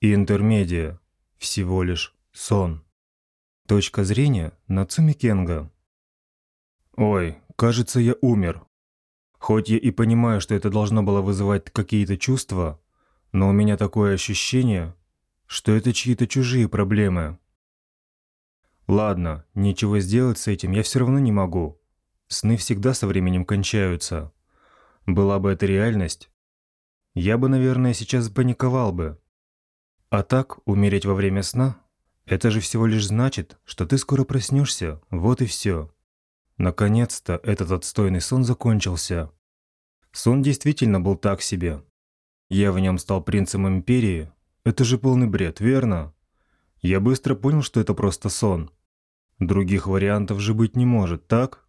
и интермедия – всего лишь сон. Точка зрения Нацуми Кенга. Ой, кажется, я умер. Хоть я и понимаю, что это должно было вызывать какие-то чувства, но у меня такое ощущение, что это чьи-то чужие проблемы. Ладно, ничего сделать с этим я все равно не могу. Сны всегда со временем кончаются. Была бы это реальность, я бы, наверное, сейчас паниковал бы. А так, умереть во время сна – это же всего лишь значит, что ты скоро проснешься, вот и все. Наконец-то этот отстойный сон закончился. Сон действительно был так себе. Я в нем стал принцем империи. Это же полный бред, верно? Я быстро понял, что это просто сон. Других вариантов же быть не может, так?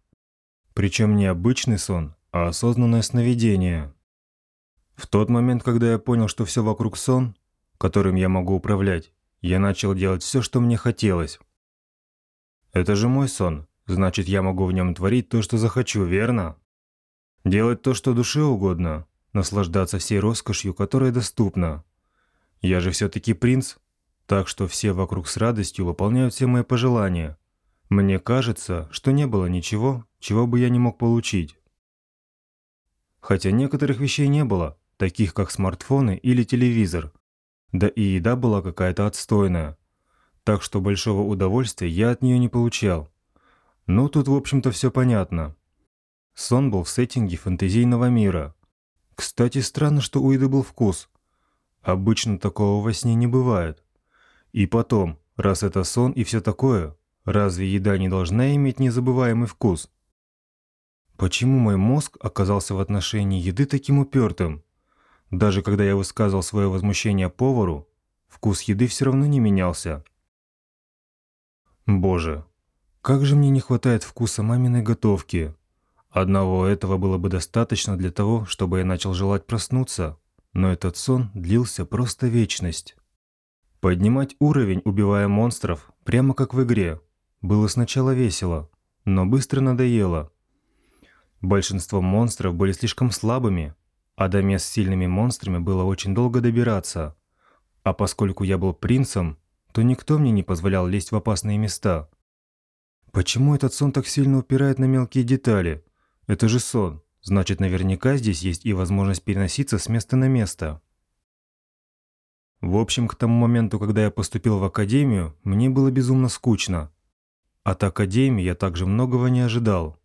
Причем не обычный сон, а осознанное сновидение. В тот момент, когда я понял, что все вокруг сон, которым я могу управлять, я начал делать все, что мне хотелось. Это же мой сон, значит, я могу в нем творить то, что захочу, верно? Делать то, что душе угодно, наслаждаться всей роскошью, которая доступна. Я же все-таки принц, так что все вокруг с радостью выполняют все мои пожелания. Мне кажется, что не было ничего, чего бы я не мог получить. Хотя некоторых вещей не было, таких как смартфоны или телевизор. Да и еда была какая-то отстойная. Так что большого удовольствия я от нее не получал. Ну, тут, в общем-то, все понятно. Сон был в сеттинге фэнтезийного мира. Кстати, странно, что у еды был вкус. Обычно такого во сне не бывает. И потом, раз это сон и все такое, разве еда не должна иметь незабываемый вкус? Почему мой мозг оказался в отношении еды таким упертым? Даже когда я высказывал свое возмущение повару, вкус еды все равно не менялся. Боже, как же мне не хватает вкуса маминой готовки. Одного этого было бы достаточно для того, чтобы я начал желать проснуться, но этот сон длился просто вечность. Поднимать уровень, убивая монстров, прямо как в игре, было сначала весело, но быстро надоело. Большинство монстров были слишком слабыми, а до мест с сильными монстрами было очень долго добираться. А поскольку я был принцем, то никто мне не позволял лезть в опасные места. Почему этот сон так сильно упирает на мелкие детали? Это же сон. Значит, наверняка здесь есть и возможность переноситься с места на место. В общем, к тому моменту, когда я поступил в академию, мне было безумно скучно. От академии я также многого не ожидал.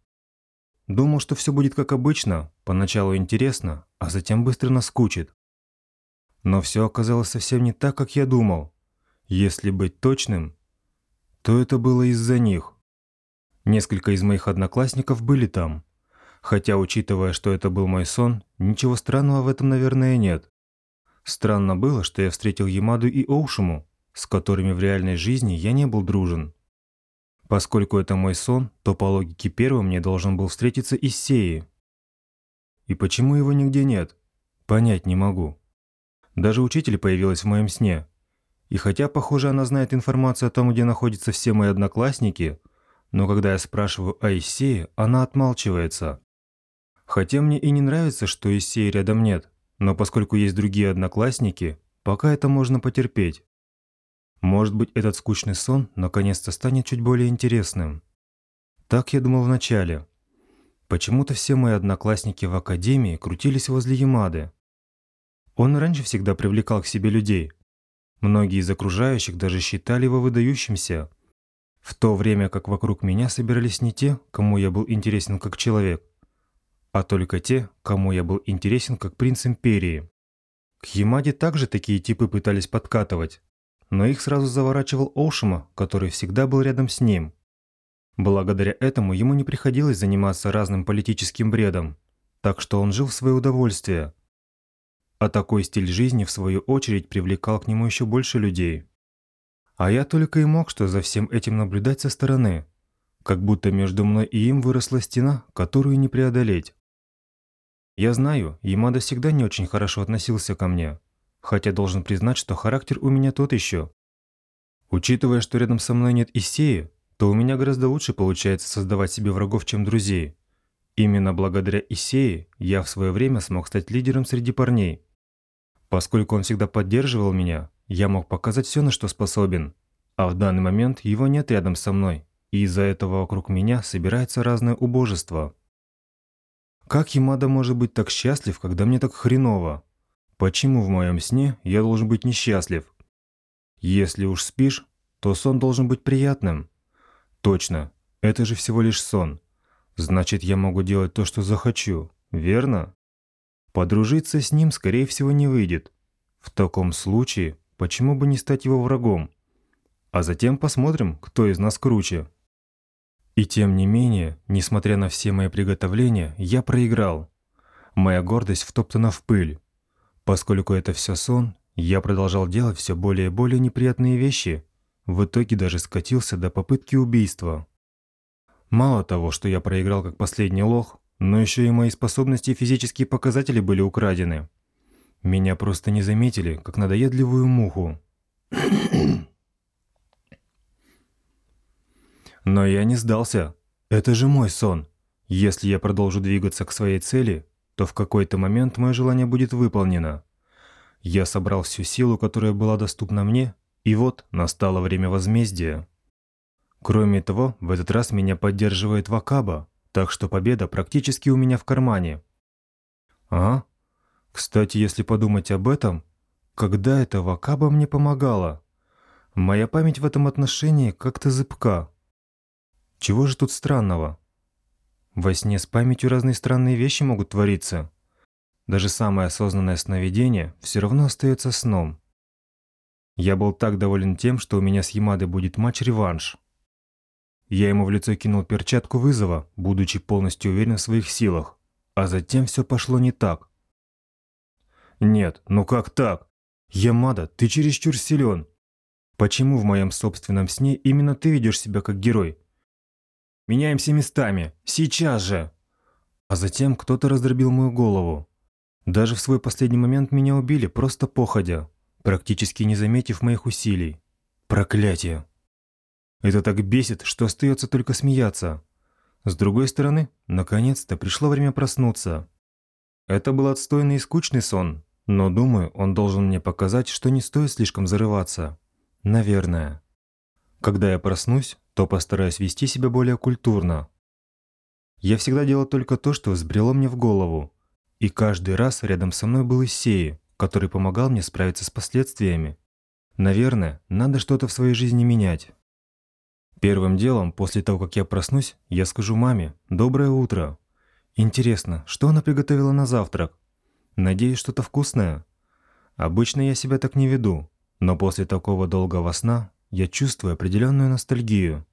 Думал, что все будет как обычно, поначалу интересно, а затем быстро наскучит. Но все оказалось совсем не так, как я думал. Если быть точным, то это было из-за них. Несколько из моих одноклассников были там. Хотя, учитывая, что это был мой сон, ничего странного в этом, наверное, нет. Странно было, что я встретил Ямаду и Оушиму, с которыми в реальной жизни я не был дружен. Поскольку это мой сон, то по логике первым мне должен был встретиться Исеи. И почему его нигде нет? Понять не могу. Даже учитель появилась в моем сне. И хотя, похоже, она знает информацию о том, где находятся все мои одноклассники, но когда я спрашиваю о Исее, она отмалчивается. Хотя мне и не нравится, что Исеи рядом нет, но поскольку есть другие одноклассники, пока это можно потерпеть. Может быть, этот скучный сон наконец-то станет чуть более интересным. Так я думал вначале. Почему-то все мои одноклассники в академии крутились возле Ямады. Он раньше всегда привлекал к себе людей. Многие из окружающих даже считали его выдающимся. В то время как вокруг меня собирались не те, кому я был интересен как человек, а только те, кому я был интересен как принц империи. К Ямаде также такие типы пытались подкатывать, но их сразу заворачивал Оушима, который всегда был рядом с ним. Благодаря этому ему не приходилось заниматься разным политическим бредом, так что он жил в свое удовольствие. А такой стиль жизни, в свою очередь, привлекал к нему еще больше людей. А я только и мог что за всем этим наблюдать со стороны, как будто между мной и им выросла стена, которую не преодолеть. Я знаю, Ямада всегда не очень хорошо относился ко мне, хотя должен признать, что характер у меня тот еще. Учитывая, что рядом со мной нет Исеи, то у меня гораздо лучше получается создавать себе врагов, чем друзей. Именно благодаря Исеи я в свое время смог стать лидером среди парней. Поскольку он всегда поддерживал меня, я мог показать все, на что способен. А в данный момент его нет рядом со мной, и из-за этого вокруг меня собирается разное убожество. Как Ямада может быть так счастлив, когда мне так хреново? Почему в моем сне я должен быть несчастлив? Если уж спишь, то сон должен быть приятным. Точно, это же всего лишь сон. Значит, я могу делать то, что захочу, верно? Подружиться с ним, скорее всего, не выйдет. В таком случае, почему бы не стать его врагом? А затем посмотрим, кто из нас круче. И тем не менее, несмотря на все мои приготовления, я проиграл. Моя гордость втоптана в пыль. Поскольку это все сон, я продолжал делать все более и более неприятные вещи. В итоге даже скатился до попытки убийства. Мало того, что я проиграл как последний лох, но еще и мои способности и физические показатели были украдены. Меня просто не заметили, как надоедливую муху. Но я не сдался. Это же мой сон. Если я продолжу двигаться к своей цели, то в какой-то момент мое желание будет выполнено. Я собрал всю силу, которая была доступна мне, и вот настало время возмездия. Кроме того, в этот раз меня поддерживает Вакаба, так что победа практически у меня в кармане. А? Кстати, если подумать об этом, когда это Вакаба мне помогала? Моя память в этом отношении как-то зыбка. Чего же тут странного? Во сне с памятью разные странные вещи могут твориться. Даже самое осознанное сновидение все равно остается сном. Я был так доволен тем, что у меня с Ямадой будет матч-реванш. Я ему в лицо кинул перчатку вызова, будучи полностью уверен в своих силах. А затем все пошло не так. Нет, ну как так? Ямада, ты чересчур силен. Почему в моем собственном сне именно ты ведешь себя как герой, Меняемся местами. Сейчас же!» А затем кто-то раздробил мою голову. Даже в свой последний момент меня убили, просто походя, практически не заметив моих усилий. Проклятие! Это так бесит, что остается только смеяться. С другой стороны, наконец-то пришло время проснуться. Это был отстойный и скучный сон, но думаю, он должен мне показать, что не стоит слишком зарываться. Наверное. Когда я проснусь, то постараюсь вести себя более культурно. Я всегда делал только то, что взбрело мне в голову. И каждый раз рядом со мной был Исеи, который помогал мне справиться с последствиями. Наверное, надо что-то в своей жизни менять. Первым делом, после того, как я проснусь, я скажу маме «Доброе утро». Интересно, что она приготовила на завтрак? Надеюсь, что-то вкусное. Обычно я себя так не веду, но после такого долгого сна я чувствую определенную ностальгию.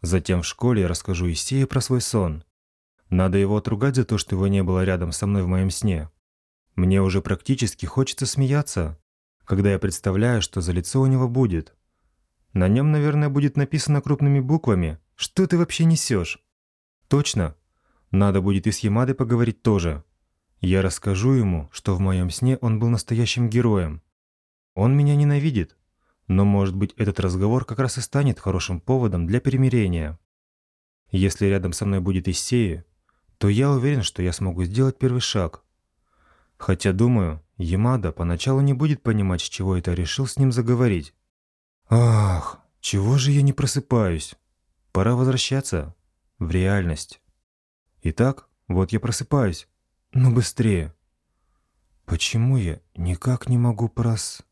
Затем в школе я расскажу Исее про свой сон. Надо его отругать за то, что его не было рядом со мной в моем сне. Мне уже практически хочется смеяться, когда я представляю, что за лицо у него будет. На нем, наверное, будет написано крупными буквами «Что ты вообще несешь?» Точно. Надо будет и с Ямадой поговорить тоже. Я расскажу ему, что в моем сне он был настоящим героем. Он меня ненавидит, но, может быть, этот разговор как раз и станет хорошим поводом для примирения. Если рядом со мной будет Исея, то я уверен, что я смогу сделать первый шаг. Хотя, думаю, Ямада поначалу не будет понимать, с чего это решил с ним заговорить. Ах, чего же я не просыпаюсь? Пора возвращаться в реальность. Итак, вот я просыпаюсь. Но быстрее. Почему я никак не могу прос...